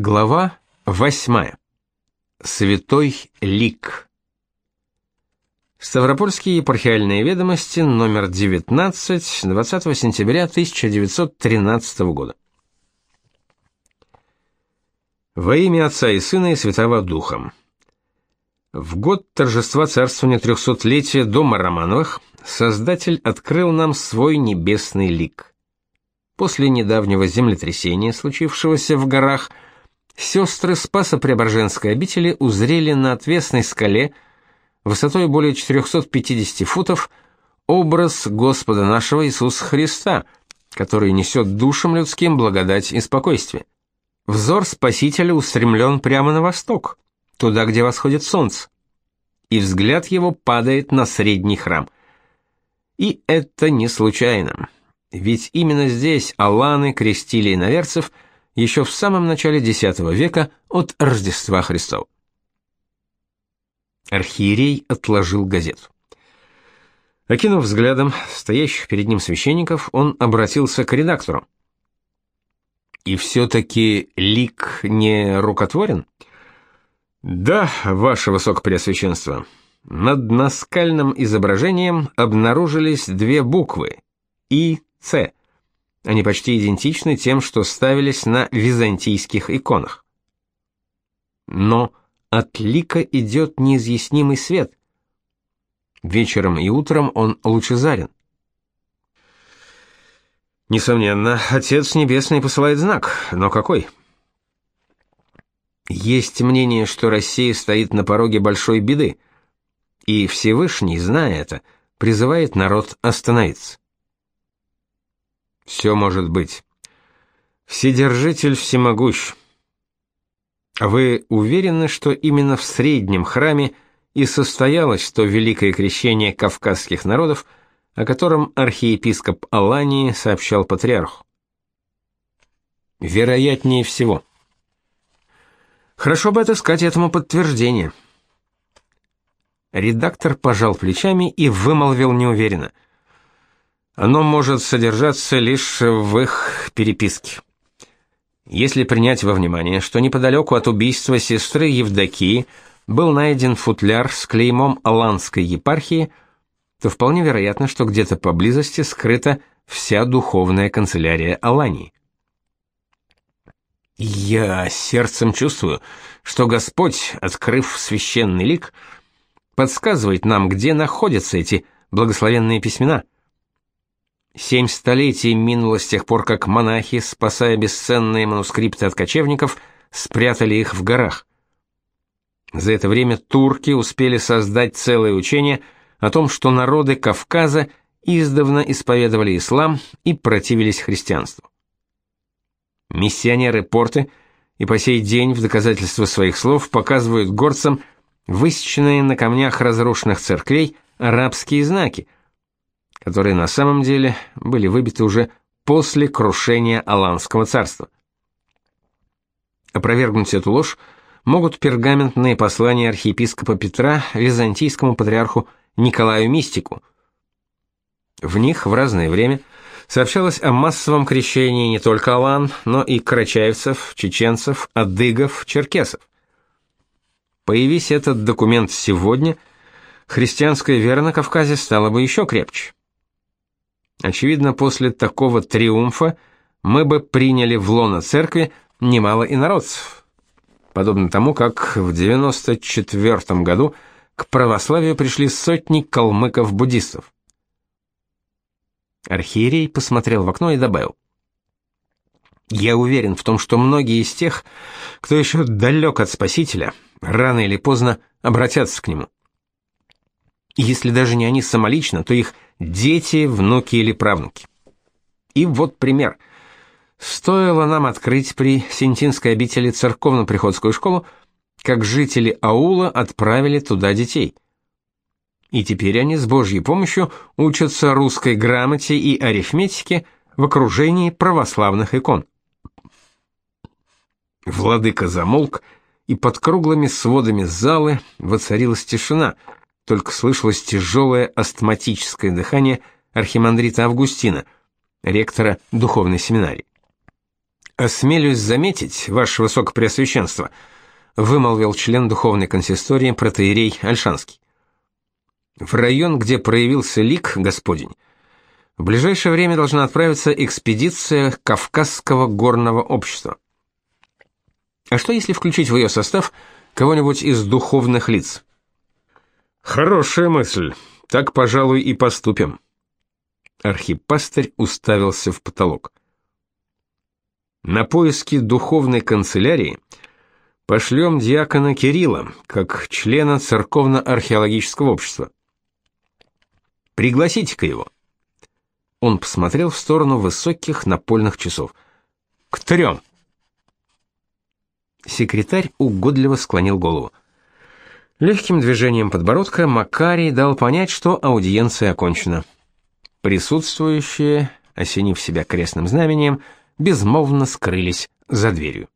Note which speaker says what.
Speaker 1: Глава 8. Святой лик. Ставропольские епархиальные ведомости, номер 19, 20 сентября 1913 года. Во имя Отца и Сына и Святого Духа. В год торжества царствования трехсотлетия дома Романовых Создатель открыл нам свой небесный лик. После недавнего землетрясения, случившегося в горах, сестры Спасо-Преображенской обители узрели на отвесной скале, высотой более 450 футов, образ Господа нашего Иисуса Христа, который несет душам людским благодать и спокойствие. Взор Спасителя устремлен прямо на восток, туда, где восходит солнце, и взгляд его падает на средний храм. И это не случайно, ведь именно здесь аланы крестили иноверцев – еще в самом начале X века от Рождества Христова. Архиерей отложил газету. Окинув взглядом стоящих перед ним священников, он обратился к редактору. «И все-таки лик не рукотворен?» «Да, ваше высокопреосвященство. Над наскальным изображением обнаружились две буквы – И, Ц. Они почти идентичны тем, что ставились на византийских иконах. Но от лика идет неизъяснимый свет. Вечером и утром он лучезарен. Несомненно, Отец Небесный посылает знак, но какой? Есть мнение, что Россия стоит на пороге большой беды, и Всевышний, зная это, призывает народ остановиться. Все может быть. Вседержитель всемогущ. Вы уверены, что именно в среднем храме и состоялось то великое крещение кавказских народов, о котором архиепископ Алании сообщал патриарху? Вероятнее всего. Хорошо бы отыскать этому подтверждение. Редактор пожал плечами и вымолвил неуверенно – оно может содержаться лишь в их переписке. Если принять во внимание, что неподалеку от убийства сестры Евдокии был найден футляр с клеймом Аланской епархии, то вполне вероятно, что где-то поблизости скрыта вся духовная канцелярия Алании. Я сердцем чувствую, что Господь, открыв священный лик, подсказывает нам, где находятся эти благословенные письмена – Семь столетий минуло с тех пор, как монахи, спасая бесценные манускрипты от кочевников, спрятали их в горах. За это время турки успели создать целое учение о том, что народы Кавказа издавна исповедовали ислам и противились христианству. Миссионеры порты и по сей день в доказательство своих слов показывают горцам высеченные на камнях разрушенных церквей арабские знаки – которые на самом деле были выбиты уже после крушения Аланского царства. Опровергнуть эту ложь могут пергаментные послания архиепископа Петра византийскому патриарху Николаю Мистику. В них в разное время сообщалось о массовом крещении не только алан, но и карачаевцев, чеченцев, адыгов, черкесов. Появись этот документ сегодня, христианская вера на Кавказе стала бы еще крепче. Очевидно, после такого триумфа мы бы приняли в лоно церкви немало инородцев, подобно тому, как в 94 году к православию пришли сотни калмыков-буддистов. Архиерей посмотрел в окно и добавил: Я уверен в том, что многие из тех, кто еще далек от Спасителя, рано или поздно обратятся к нему. Если даже не они самолично, то их дети, внуки или правнуки. И вот пример. Стоило нам открыть при Сентинской обители церковно-приходскую школу, как жители аула отправили туда детей. И теперь они с Божьей помощью учатся русской грамоте и арифметике в окружении православных икон. Владыка замолк, и под круглыми сводами залы воцарилась тишина — только слышалось тяжелое астматическое дыхание архимандрита Августина, ректора духовной семинарии. Осмелюсь заметить, ваше высокопреосвященство, вымолвил член духовной консистории протоиерей Альшанский. В район, где проявился лик Господень, в ближайшее время должна отправиться экспедиция Кавказского горного общества. А что если включить в ее состав кого-нибудь из духовных лиц? Хорошая мысль. Так, пожалуй, и поступим. Архипастырь уставился в потолок. На поиски духовной канцелярии пошлем диакона Кирилла, как члена церковно-археологического общества. Пригласите-ка его. Он посмотрел в сторону высоких напольных часов. К трем. Секретарь угодливо склонил голову. Легким движением подбородка Макарий дал понять, что аудиенция окончена. Присутствующие, осенив себя крестным знамением, безмолвно скрылись за дверью.